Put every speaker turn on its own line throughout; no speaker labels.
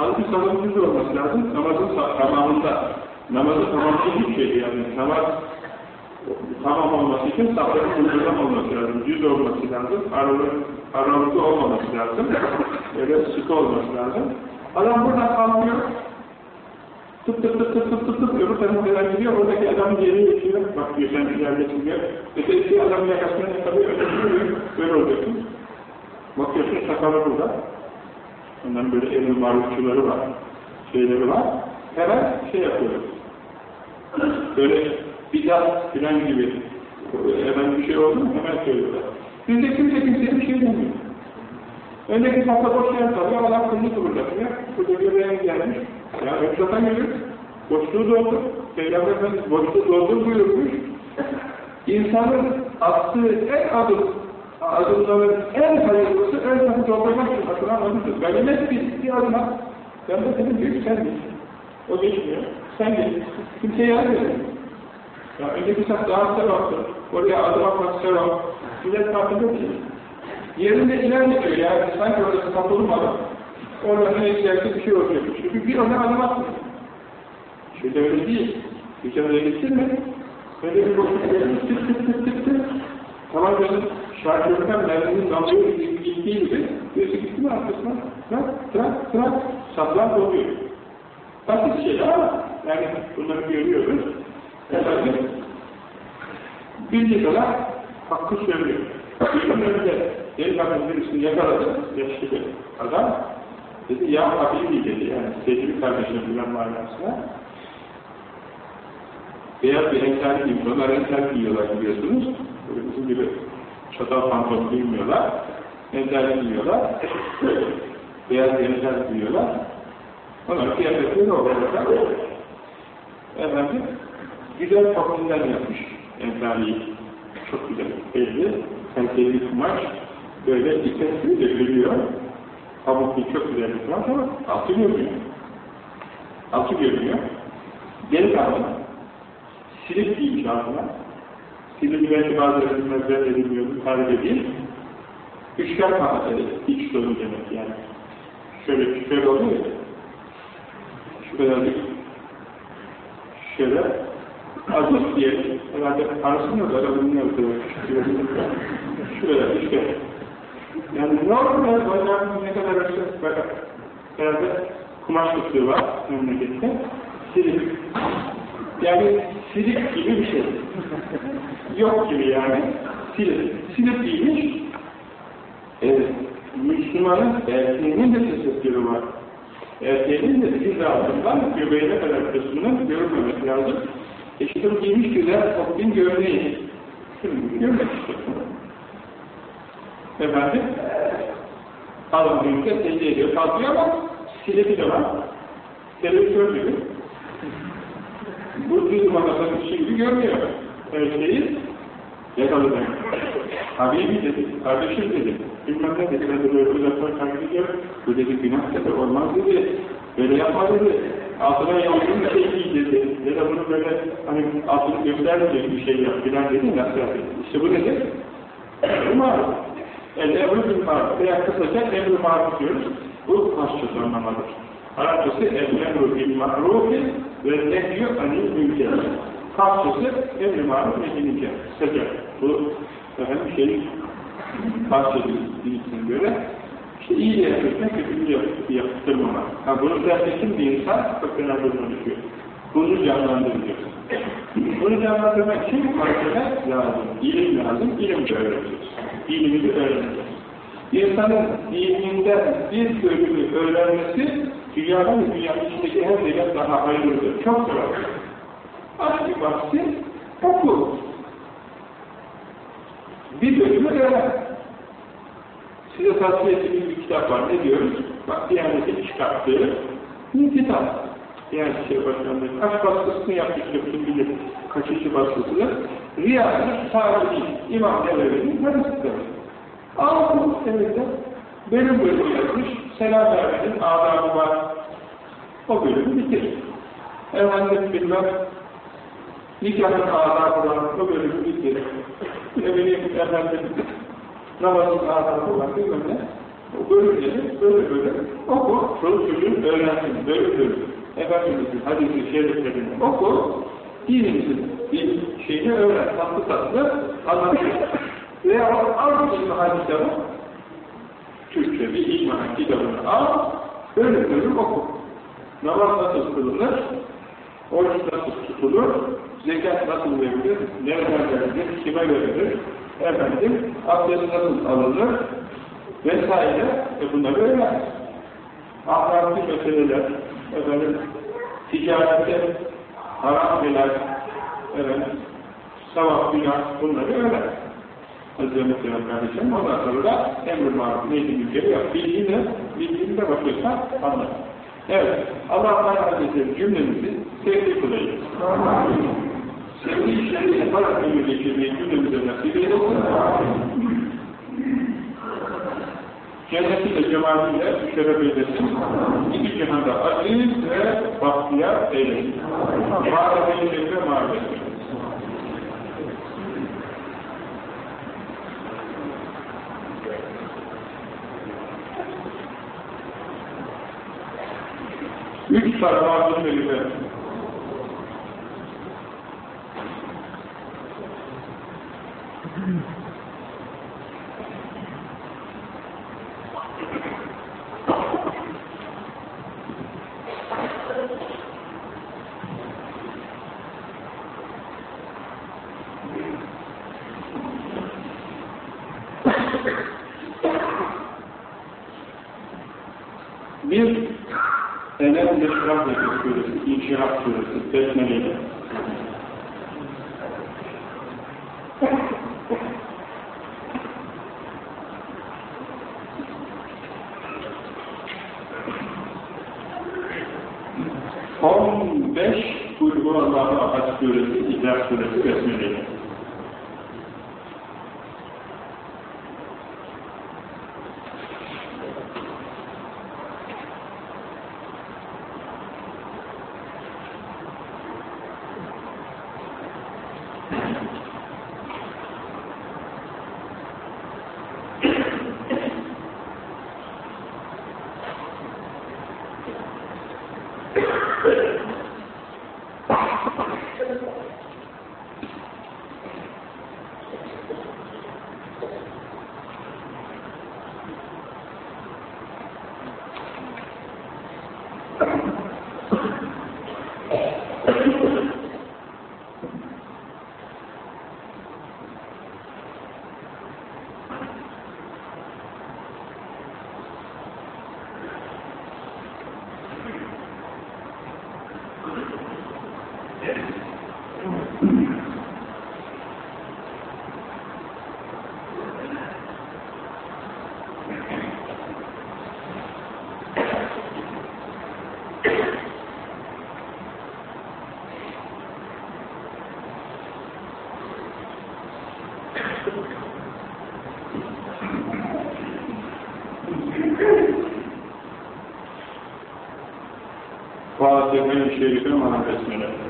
Halbuki sabah düz olması lazım, namazın tamamında. Namazı tamamlayıcı bir şey yani. Namaz tamam olması için safların uygulama olması lazım, düz olması lazım, aralıklı olmaması lazım, böyle sıkı olması lazım. Adam buradan kalkıyor, tıp tıp tıp tıp tıp tıp tıp öbür tarafa gidiyor, oradaki adam geriye geçiyor, bak diyor sen ilerlesin diyor. Öteki adam yakasına yakalıyor, öteki böyle olacaksın. Bakıyorsun sakalı burada. Ondan böyle emir marufçuları var, şeyleri var. Hemen şey yapıyor. Böyle bidat filan gibi hemen bir şey oldu mu hemen söylüyorlar. Bizde kimse kimseye bir şey demiyor. Öndeki tahta boş yer kalıyor, Allah kılını kıvırlatıyor. Burada göbeğe gelmiş. Ya öflatan gelir. Boşluğu doldur. Peygamber Efendimiz boşluğu doldur buyurmuş. İnsanın attığı en adım, adımların en hayırlısı ön tarafı doldurmak için atılan adımdır. Ganimet bir, bir adım at. De senin büyük sen git. O geçmiyor. Sen git. Kimseye yardım edin. Ya önceki saf daha sevaptır. Oraya adım atmak sevap. Millet farkında değil. Yerinde ilerliyor yani sanki orası kapılmadı. Orada ne ileride bir şey olacak. Çünkü bir ona adım atmıyor. Şöyle öyle değil. Bir kere öyle gitsin mi? Böyle bir boşluk tık tık. Tabancanın şarköründen merminin damlıyor gittiği gibi birisi gitti mi arkasına? Trak, trak, trak. Saplar doluyor. Basit şeyler ama yani bunları görüyoruz. Efendim, bildiği kadar hakkı söylüyor. Bir önce Delikanlı birisini yakaladı, yaşlı bir adam. Dedi, ya Habibi dedi, yani sevgili kardeşim bilen manasına. Beyaz bir renkler giymiyor, onlar renkler giyiyorlar biliyorsunuz. Böyle bizim gibi çatal pantolon giymiyorlar. Renkler giyiyorlar. Beyaz renkler giyiyorlar. Onlar kıyafetleri o renkler. Efendim, güzel toplumdan yapmış enfaliyi. Çok güzel, belli. Kaliteli kumaş, böyle dikkatli de görüyor. Pamuklu çok güzel bir kumaş ama altı görmüyor. Altı görmüyor. Geri kaldı. Silip giymiş altına. Silip belki bazı resimler edilmiyordu, sadece değil. Üçgen kanatları, iç dolu demek yani. Şöyle, şöyle oluyor ya. Şu kadarlık şöyle azot diye herhalde arasında da yaptığı şöyle işte yani normal bacağın ne kadar arası herhalde kumaş tutuğu var memlekette silik yani silik gibi bir şey. Yok gibi yani. Silik. Silik giymiş. Evet. Müslümanın erkeğinin de tesettürü var. Erkeğinin de diz altından göbeğine kadar kısmının görülmemesi lazım. Eşitim giymiş güzel toplum gömleği. Gömlek işte. Efendim, alın büyükte secde ediyor, kalkıyor ama sileti de var. Televizyon gibi. Bu düz işi gibi görmüyor. Her şeyi yakaladı. Habibi dedi, kardeşim dedi. Bilmem ne dedi, ben de böyle uzaktan ediyorum. Bu dedi, günah dedi, olmaz dedi. Böyle yapma dedi. Altına yansın bir şey giy dedi. Ya da bunu böyle hani altını göstermeyecek bir şey yap filan dedi. Nasıl yapayım? İşte bu nedir? Emr-i maruf. El emr-i maruf. Veya kısaca emr-i maruf diyoruz. Bu Farsça anlamadır. Arapçası el-emr bil marufi ve nehyü anil mülker. Farsçası emr-i maruf nehyü mülker. Kısaca. Bu efendim şey Farsça dilisine göre işte iyi de yapıyorsun, kötü de yaptırmamak. Ha, bunu dersesin bir insan çok önemli konuşuyor. Bunu canlandırıyorsun. Bunu canlandırmak için malzeme lazım, ilim lazım, ilim de öğreneceğiz. İlimi de öğreneceğiz. İnsanın ilminden bir bölümü öğrenmesi dünyanın ve dünyanın içindeki her şeyden daha hayırlıdır. Çok. Aç bir bahsi, oku. Bir bölümü öğren. Size tavsiye ettiğimiz bir kitap var. Ne diyoruz? Bak Diyanet'in çıkarttığı bir kitap. Diyanet şey Başkanlığı kaç baskısını yapmıştır kim bilir. Kaçıncı baskısını. Riyaz'ın tarihi İmam Nevevi'nin hadisidir. Aldım evinde bölüm bölüm yazmış. Selam vermenin adamı var. O bölümü bitir. Efendim bilmem nikahın adamı var. O bölümü bitir. Ne bileyim efendim namazın adamı var bilmem ne. böyle dedi, böyle böyle oku, çoluk çocuğun öğrensin, böyle böyle. Efendimiz'in hadisi şeriflerini oku, dinimizin bir şeyini öğren, tatlı tatlı anlatır. Veya al bir hadisleri, Türkçe bir icma kitabını al, böyle böyle oku. Namaz nasıl kılınır, oruç nasıl tutulur, zekat nasıl verilir, nereden verilir, kime verilir, efendim, abdest nasıl alınır, vesaire, e bunları öğren. Ahlaki meseleler, efendim, ticarette haram helal, efendim, savak günah, bunları öğren. Hazreti kardeşim, ondan sonra da emr-i maruf neydi mülkeri yap. Bildiğine, bildiğine bakıyorsan anlar. Evet, Allah Hazretleri cümlemizi sevdi kılayım. Sevdiği işleri yaparak ömür geçirmeyi cümlemize nasip eylesin. Cennetiyle, cemaliyle şeref eylesin. İki cihanda aziz ve bahtiyar eylesin. Mağara-i şerife mağara Üç sarfazlı bölümü. Bir Це не буде справді, що інші раз, що це 5 на літо. Fatiha-i Şerife manifestine.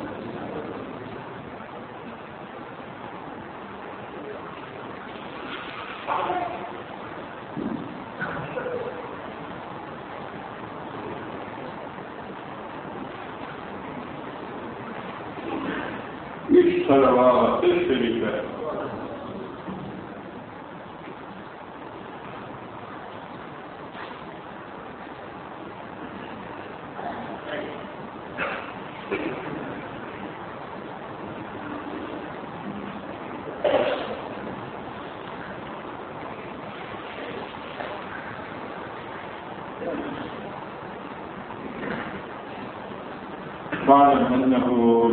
فاعلم إنه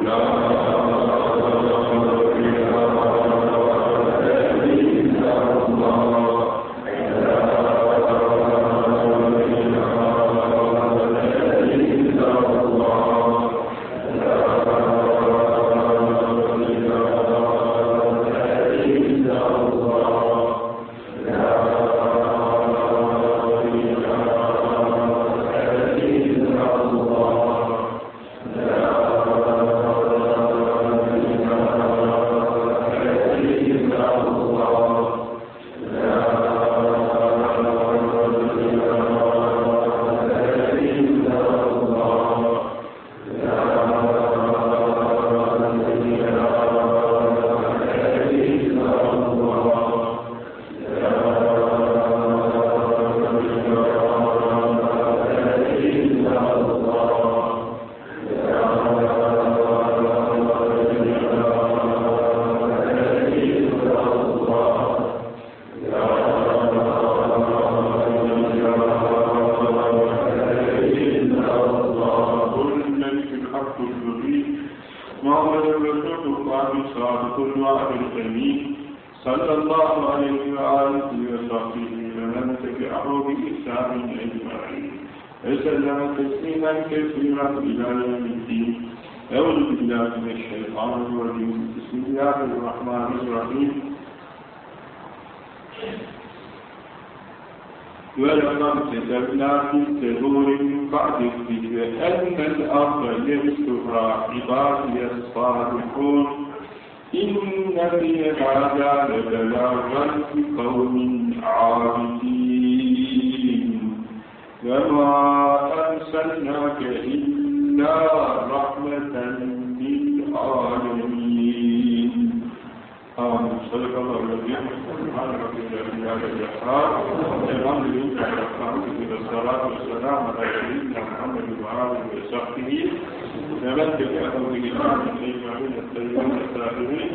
لا أجمعين. وسلم تسليما كثيرا إلى يوم الدين. أعوذ بالله من الشيطان الرجيم. بسم الله الرحمن الرحيم. ولقد كتبنا في الزبور من بعد الذكر أن الأرض يرثها عبادي الصالحون. إن في هذا لبلاغا لقوم عابدين. وما أرسلناك إلا رحمة للعالمين. آمين صدق الله العظيم الحمد لله رب العالمين والسلام على سيدنا محمد وآله وصحبه ومن تبعهم بإحسان أجمعين الطيبين الطاهرين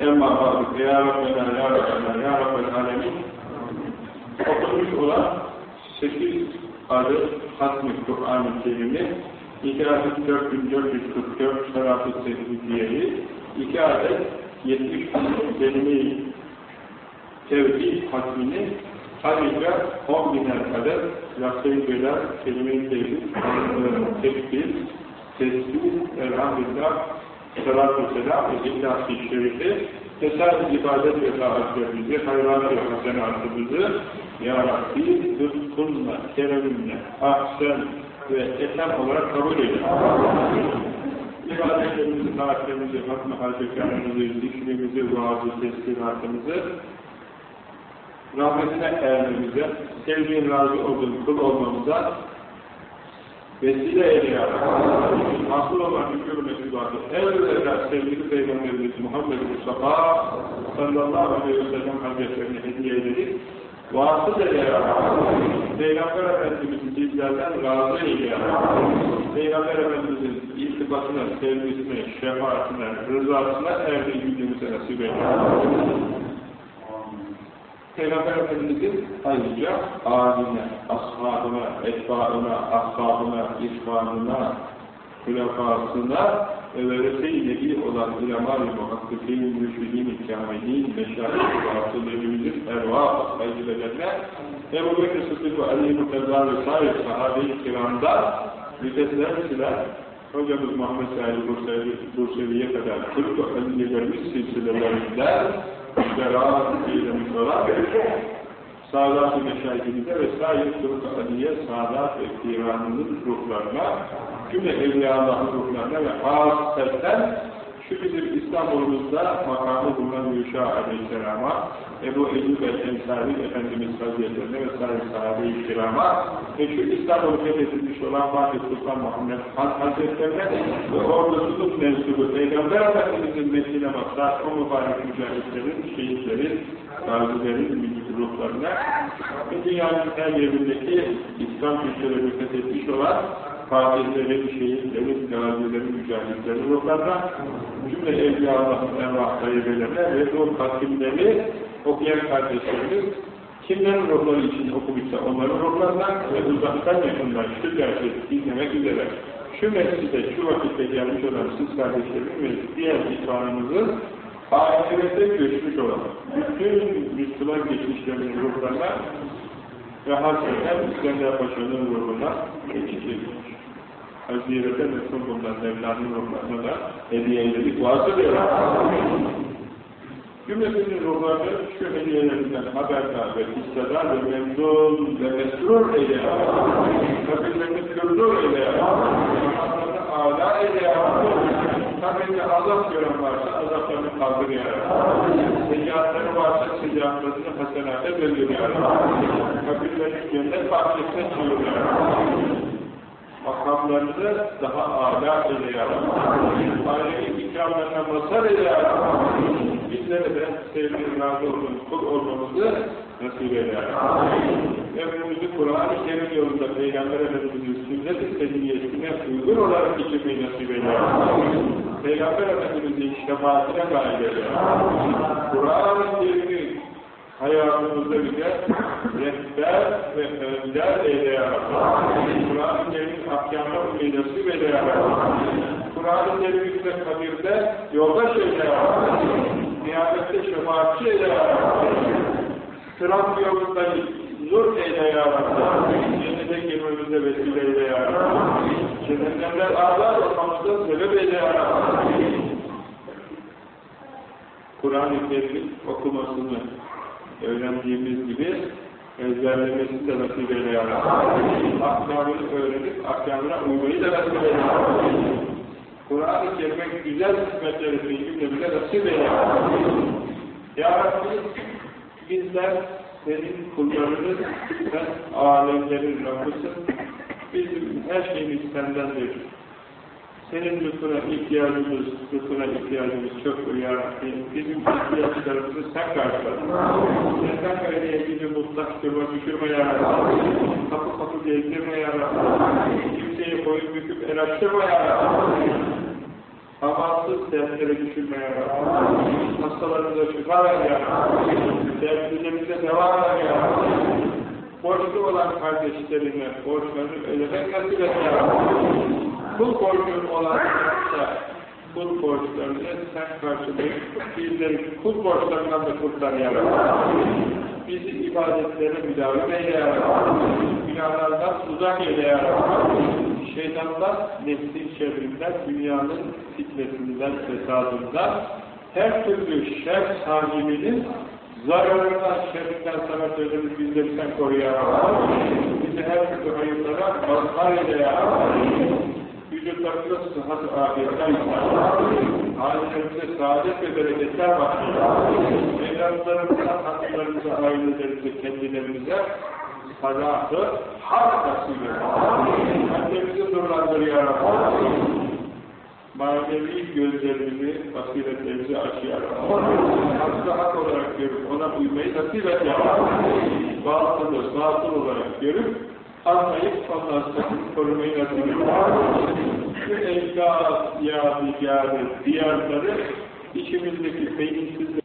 Emma Rabbi, Ya Rabbena, Ya Rabbena, Ya Rabbel Alemin okunmuş olan 8 adet Hatmi Kur'an-ı Kerim'i 2 adet 4444 Şeraf-ı Sehridiye'yi 2 adet 70 kelime-i tevhid hatmini ayrıca 10 biner adet Yasayı Beyler kelime-i tevhid tekbir, tesbih, elhamdülillah Salatü selam ve İhlas-ı Şerifi Tesadüf ibadet ve taatlerimizi, hayranı ve hasenatımızı Ya Rabbi lütfunla, kereminle, ahsen ve etem olarak kabul eyle. İbadetlerimizi, taatlerimizi, hatmı hacekanımızı, zikrimizi, vaazı, teslimatımızı rahmetine ermemize, sevdiğin razı olduğun kul olmamıza vesile eyle. Asıl olan hüküm mesulatı evvela sevgili Peygamberimiz Muhammed Mustafa sallallahu aleyhi ve sellem hazretlerine hediye edelim. Vasıl eyle ya. Peygamber Efendimiz'in bizlerden razı eyle ya. Peygamber Efendimiz'in iltifatına, sevgisine, şefaatine, rızasına erdiği gücümüze nasip eyle. Peygamber Efendimiz'in ayrıca aline, ashabına, etbaına, ashabına, ihvanına, hülafasına ve verese-i nebi olan ulema-i muhakkıkîn, müşridîn-i kâmilîn, meşâhî-i vasıllarımızın ervah saygılarına Ebu Bekir Sıddık ve Ali Mutezâ ve sahip sahabe-i kiramda müteslemsiler hocamız Muhammed Said Bursevi'ye kadar Türk-ü Aliyelerimiz silsilelerinde beraat eylemiş olan Saadat-ı Meşahidimize ve sair Türk-ü Aliye, Saadat ve Kiran'ın ruhlarına, cümle Evliya Allah'ın ruhlarına ve hasretten şu bizim İstanbul'umuzda makamı bulunan Yuşa Aleyhisselam'a, Ebu Eyyub el-Ensari Efendimiz Hazretlerine ve sahibi sahabe-i kirama ve şu İstanbul'u fethedilmiş olan Fatih Sultan Muhammed Han Hazretlerine ve ordusunun mensubu Peygamber Efendimiz'in mesile maksat o mübarek mücahitlerin, şehitlerin, gazilerin ruhlarına ve dünyanın her yerindeki İslam kültürlerini fethetmiş olan fatihlerin, şehitlerin, gazilerin, mücahitlerin ruhlarına cümle Evliya Allah'ın envah tayyibelerine ve ruh katimleri okuyan kardeşlerimiz kimlerin ruhları için okumuşsa onların ruhlarından ve uzaktan yakından şu dersi dinlemek üzere şu mescide, şu vakitte gelmiş olan siz kardeşlerim ve diğer ihvanımızın ahirete göçmüş olan bütün Müslüman geçmişlerinin ruhlarına ve hasreten İskender Paşa'nın ruhuna geçici Hazirete Mesut bundan Mevla'nın ruhlarına da hediye. Varsa da Cümlesinin ruhları şu hediyelerinden haberdar ve hissedar ve memnun ve mesrur eyle. Kabirlerini kırdır eyle. Ya Rahatlarını âlâ eyle. Kabirde azap gören varsa azaplarını kaldır ya Secatları varsa secatlarını hasenate bölür ya Kabirlerini cennet bahçesine çığır ya makamlarını daha âlâ eyle ya Aileyi ikramlarına mazhar eyle ya bizlere de sevdiğin razı olduğun kul olmamızı nasip eder. Ömrümüzü Kur'an-ı Kerim yolunda Peygamber Efendimiz'in sünnet-i seviyyesine uygun olarak geçirmeyi nasip eder. Peygamber Efendimiz'in şefaatine nail eder. Kur'an-ı Kerim'i hayatımızda bize rehber ve önder eyle ya Rabbi. Kur'an-ı Kerim'in ahkamına uymayı nasip eyle. Kur'an-ı Kerim'in kabirde yoldaş eyle ya Rabbi. Kıyamette şefaatçi eyle ya Rabbi. Sırat yolunda nur eyle ya Rabbi. Cennete girmemize vesile eyle ya Rabbi. Cehennemler ağlar olmamıza sebep eyle ya Rabbi. Kur'an-ı Kerim'in okumasını öğrendiğimiz gibi ezberlemesini de nasip eyle ya Rabbi. Ahkamını öğrenip ahkamına uymayı da nasip eyle ya Rabbi. Kur'an-ı Kerim'e güzel hizmetleri cümlemize nasip eyle ya Rabbi. Ya Rabbi bizler senin kullarını, sen alemlerin Rabbısın. Bizim her şeyimiz sendendir. Senin lütfuna ihtiyacımız, lütfuna ihtiyacımız çok ya Rabbi. Bizim ihtiyaçlarımızı sen karşıladın. Senden gayrıya bizi mutlak durma düşürme ya Rabbi. Kapı kapı gezdirme ya Rabbi. Kimseye boyun büküp el açtırma ya Rabbi. Amansız dertlere düşürme ya Rabbi. Hastalarımıza şifa ver ya Rabbi. Dertlilerimize devam ver ya. Borçlu olan kardeşlerine borçlarını ödemek nasip et ya Rabbi. Kul olanlarsa kul borçlarını sen karşılayıp bizleri kul borçlarından da kurtar. Bizi ibadetlere müdavim eyle ya Rabbi. Günahlardan uzak eyle ya Rabbi. Şeytandan, nefsin şerrinden, dünyanın fitnesinden, fesadından, her türlü şer sahibinin zararından, şerrinden sana sözümüz bizleri sen koru ya Rabbi. Bizi her türlü hayırlara mazhar eyle ya Rabbi. Vücutlarımıza sıhhat afiyetler Ailemize saadet ve bereketler bahsediyor. Evlatlarımıza, hanımlarımıza, ailelerimize, kendilerimize salahı, hak nasip Annemizi nurlandır ya Rabbi. Manevi gözlerimizi, basiretlerimizi aç ya Rabbi. Hak olarak görüp ona uymayı nasip et ya Rabbi. Batılı, batıl olarak görüp ondan sonra korumayı nasip. Şu evlat ya diyarı, diyarları içimizdeki beyinsiz